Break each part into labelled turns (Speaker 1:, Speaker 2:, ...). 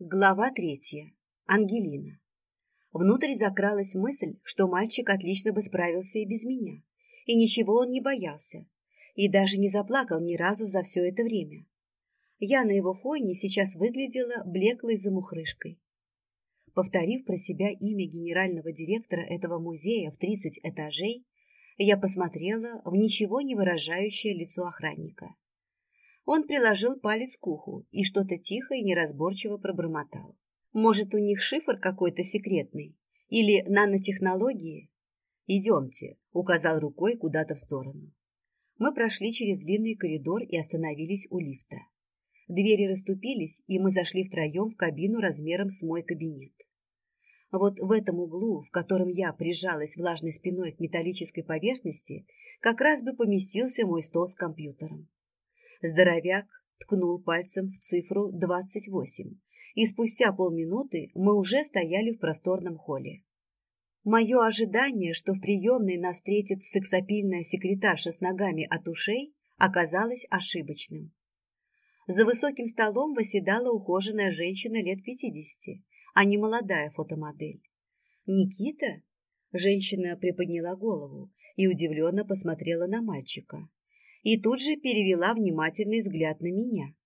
Speaker 1: Глава третья. Ангелина. Внутрь закралась мысль, что мальчик отлично бы справился и без меня. И ничего он не боялся. И даже не заплакал ни разу за все это время. Я на его фоне сейчас выглядела блеклой замухрышкой. Повторив про себя имя генерального директора этого музея в 30 этажей, я посмотрела в ничего не выражающее лицо охранника. Он приложил палец к уху и что-то тихо и неразборчиво пробормотал. Может, у них шифр какой-то секретный? Или нанотехнологии? «Идемте», — указал рукой куда-то в сторону. Мы прошли через длинный коридор и остановились у лифта. Двери расступились, и мы зашли втроем в кабину размером с мой кабинет. Вот в этом углу, в котором я прижалась влажной спиной к металлической поверхности, как раз бы поместился мой стол с компьютером. Здоровяк ткнул пальцем в цифру 28, и спустя полминуты мы уже стояли в просторном холле. Мое ожидание, что в приемной нас встретит сексапильная секретарша с ногами от ушей, оказалось ошибочным. За высоким столом восседала ухоженная женщина лет пятидесяти, а не молодая фотомодель. «Никита?» Женщина приподняла голову и удивленно посмотрела на мальчика и тут же перевела внимательный взгляд на меня.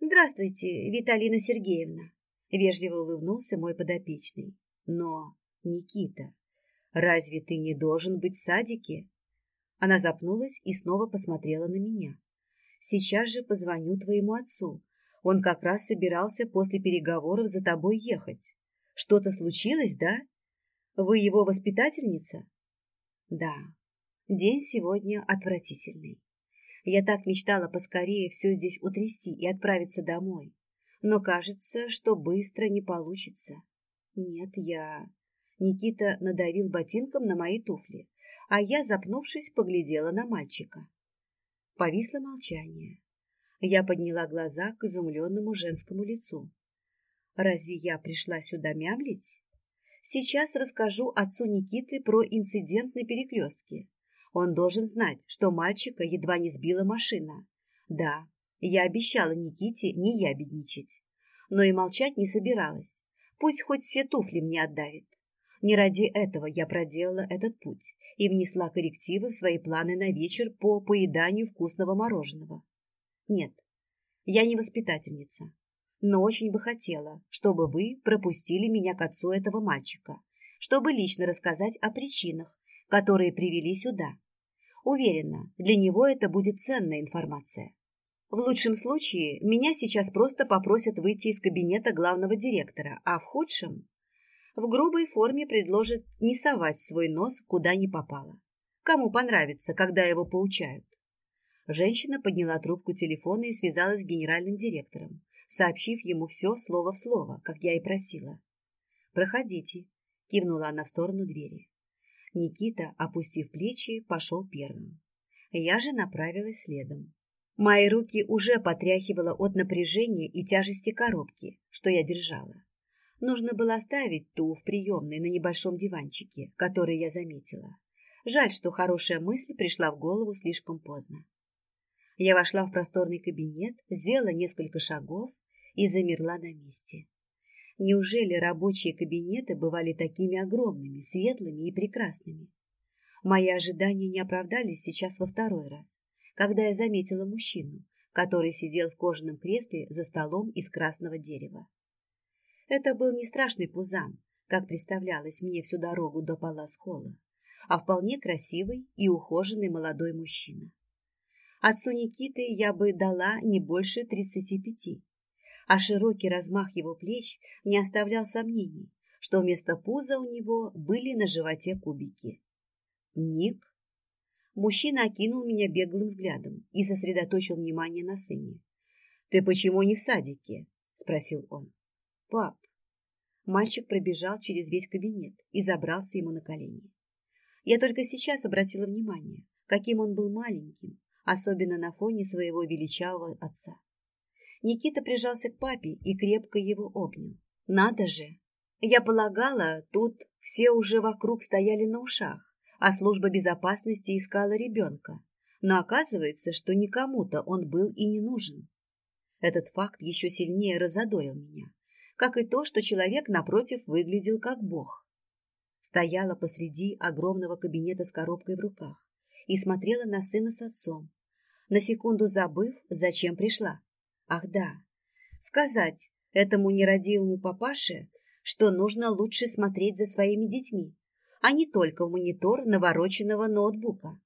Speaker 1: «Здравствуйте, Виталина Сергеевна!» — вежливо улыбнулся мой подопечный. «Но, Никита, разве ты не должен быть в садике?» Она запнулась и снова посмотрела на меня. «Сейчас же позвоню твоему отцу. Он как раз собирался после переговоров за тобой ехать. Что-то случилось, да? Вы его воспитательница?» «Да. День сегодня отвратительный. Я так мечтала поскорее все здесь утрясти и отправиться домой. Но кажется, что быстро не получится. Нет, я... Никита надавил ботинком на мои туфли, а я, запнувшись, поглядела на мальчика. Повисло молчание. Я подняла глаза к изумленному женскому лицу. Разве я пришла сюда мямлить? Сейчас расскажу отцу Никиты про инцидент на перекрестке, он должен знать, что мальчика едва не сбила машина. Да, я обещала Никите не ябедничать. Но и молчать не собиралась. Пусть хоть все туфли мне отдавит. Не ради этого я проделала этот путь и внесла коррективы в свои планы на вечер по поеданию вкусного мороженого. Нет, я не воспитательница, но очень бы хотела, чтобы вы пропустили меня к отцу этого мальчика, чтобы лично рассказать о причинах, которые привели сюда. Уверена, для него это будет ценная информация. В лучшем случае меня сейчас просто попросят выйти из кабинета главного директора, а в худшем в грубой форме предложат не совать свой нос куда ни попало. Кому понравится, когда его поучают? Женщина подняла трубку телефона и связалась с генеральным директором, сообщив ему все слово в слово, как я и просила. «Проходите», — кивнула она в сторону двери. Никита, опустив плечи, пошел первым. Я же направилась следом. Мои руки уже потряхивало от напряжения и тяжести коробки, что я держала. Нужно было оставить ту в приемной на небольшом диванчике, который я заметила. Жаль, что хорошая мысль пришла в голову слишком поздно. Я вошла в просторный кабинет, сделала несколько шагов и замерла на месте. Неужели рабочие кабинеты бывали такими огромными, светлыми и прекрасными? Мои ожидания не оправдались сейчас во второй раз, когда я заметила мужчину, который сидел в кожаном кресле за столом из красного дерева. Это был не страшный пузан, как представлялось мне всю дорогу до Палас-холла, а вполне красивый и ухоженный молодой мужчина. Отцу Никиты я бы дала не больше тридцати пяти а широкий размах его плеч не оставлял сомнений, что вместо пуза у него были на животе кубики. «Ник?» Мужчина окинул меня беглым взглядом и сосредоточил внимание на сыне. «Ты почему не в садике?» – спросил он. «Пап». Мальчик пробежал через весь кабинет и забрался ему на колени. Я только сейчас обратила внимание, каким он был маленьким, особенно на фоне своего величавого отца. Никита прижался к папе и крепко его обнял. Надо же! Я полагала, тут все уже вокруг стояли на ушах, а служба безопасности искала ребенка. Но оказывается, что никому-то он был и не нужен. Этот факт еще сильнее разодорил меня, как и то, что человек напротив выглядел как бог. Стояла посреди огромного кабинета с коробкой в руках и смотрела на сына с отцом, на секунду забыв, зачем пришла. Ах да, сказать этому нерадивому папаше, что нужно лучше смотреть за своими детьми, а не только в монитор навороченного ноутбука.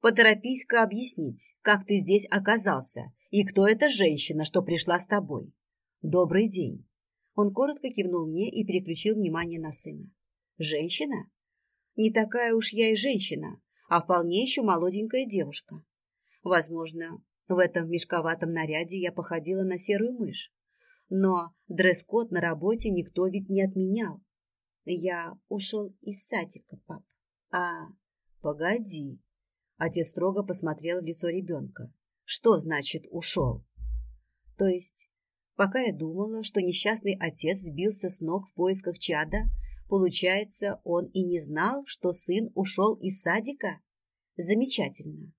Speaker 1: Поторопись-ка объяснить, как ты здесь оказался и кто эта женщина, что пришла с тобой. Добрый день. Он коротко кивнул мне и переключил внимание на сына. Женщина? Не такая уж я и женщина, а вполне еще молоденькая девушка. Возможно, в этом мешковатом наряде я походила на серую мышь. Но дресс-код на работе никто ведь не отменял. Я ушел из садика, пап. А, погоди. Отец строго посмотрел в лицо ребенка. Что значит ушел? То есть, пока я думала, что несчастный отец сбился с ног в поисках чада, получается, он и не знал, что сын ушел из садика? Замечательно.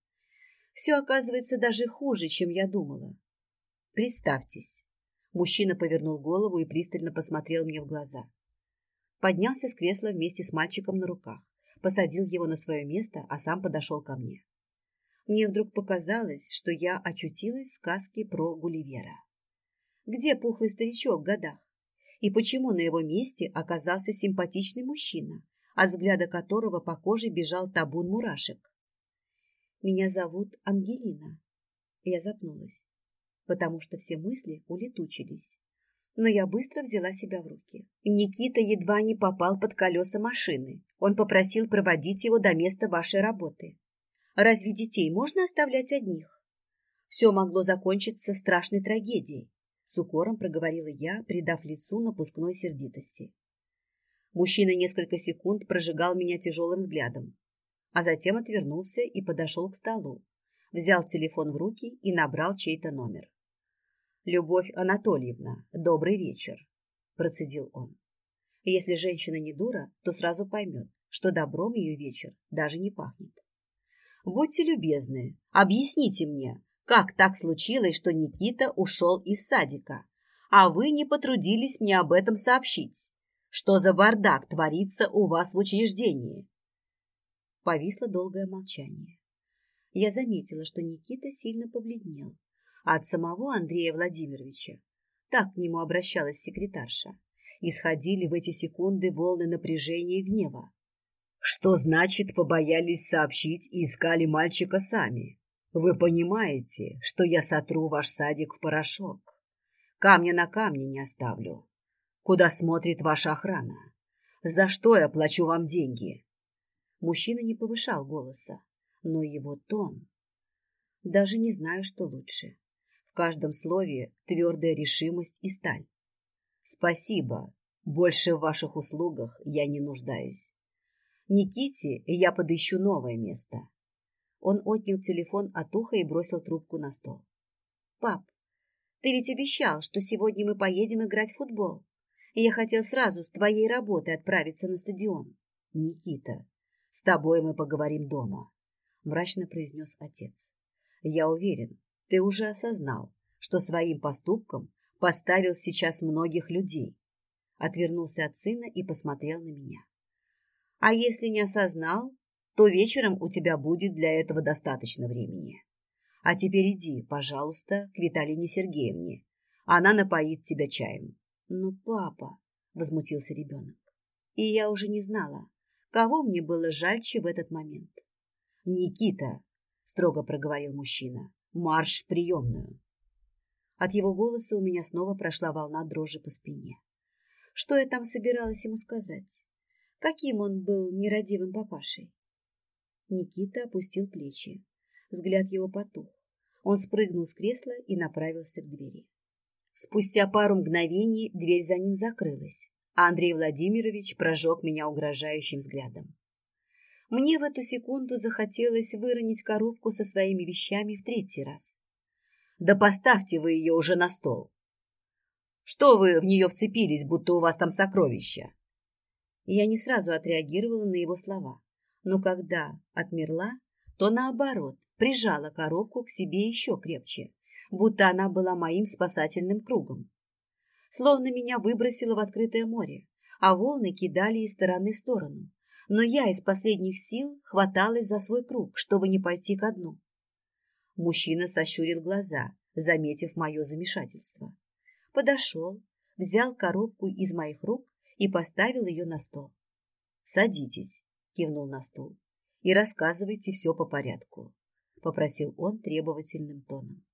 Speaker 1: Все оказывается даже хуже, чем я думала. Представьтесь. Мужчина повернул голову и пристально посмотрел мне в глаза поднялся с кресла вместе с мальчиком на руках, посадил его на свое место, а сам подошел ко мне. Мне вдруг показалось, что я очутилась в сказке про Гулливера. Где пухлый старичок в годах? И почему на его месте оказался симпатичный мужчина, от взгляда которого по коже бежал табун мурашек? Меня зовут Ангелина. Я запнулась, потому что все мысли улетучились но я быстро взяла себя в руки. Никита едва не попал под колеса машины. Он попросил проводить его до места вашей работы. Разве детей можно оставлять одних? Все могло закончиться страшной трагедией, с укором проговорила я, придав лицу напускной сердитости. Мужчина несколько секунд прожигал меня тяжелым взглядом, а затем отвернулся и подошел к столу, взял телефон в руки и набрал чей-то номер. «Любовь Анатольевна, добрый вечер», – процедил он. Если женщина не дура, то сразу поймет, что добром ее вечер даже не пахнет. «Будьте любезны, объясните мне, как так случилось, что Никита ушел из садика, а вы не потрудились мне об этом сообщить? Что за бардак творится у вас в учреждении?» Повисло долгое молчание. Я заметила, что Никита сильно побледнел от самого Андрея Владимировича. Так к нему обращалась секретарша. Исходили в эти секунды волны напряжения и гнева. Что значит побоялись сообщить и искали мальчика сами? Вы понимаете, что я сотру ваш садик в порошок? Камня на камне не оставлю. Куда смотрит ваша охрана? За что я плачу вам деньги? Мужчина не повышал голоса, но его тон... Даже не знаю, что лучше каждом слове твердая решимость и сталь. Спасибо, больше в ваших услугах я не нуждаюсь. Никите я подыщу новое место. Он отнял телефон от уха и бросил трубку на стол. Пап, ты ведь обещал, что сегодня мы поедем играть в футбол. Я хотел сразу с твоей работы отправиться на стадион. Никита, с тобой мы поговорим дома, мрачно произнес отец. Я уверен, ты уже осознал, что своим поступком поставил сейчас многих людей. Отвернулся от сына и посмотрел на меня. А если не осознал, то вечером у тебя будет для этого достаточно времени. А теперь иди, пожалуйста, к Виталине Сергеевне. Она напоит тебя чаем. Ну, папа, возмутился ребенок. И я уже не знала, кого мне было жальче в этот момент. Никита, строго проговорил мужчина, Марш в приемную. От его голоса у меня снова прошла волна дрожи по спине. Что я там собиралась ему сказать? Каким он был нерадивым папашей? Никита опустил плечи. Взгляд его потух. Он спрыгнул с кресла и направился к двери. Спустя пару мгновений дверь за ним закрылась, Андрей Владимирович прожег меня угрожающим взглядом. Мне в эту секунду захотелось выронить коробку со своими вещами в третий раз. Да поставьте вы ее уже на стол. Что вы в нее вцепились, будто у вас там сокровища? Я не сразу отреагировала на его слова, но когда отмерла, то наоборот, прижала коробку к себе еще крепче, будто она была моим спасательным кругом. Словно меня выбросило в открытое море, а волны кидали из стороны в сторону. Но я из последних сил хваталась за свой круг, чтобы не пойти ко дну. Мужчина сощурил глаза, заметив мое замешательство. Подошел, взял коробку из моих рук и поставил ее на стол. «Садитесь», — кивнул на стул, — «и рассказывайте все по порядку», — попросил он требовательным тоном.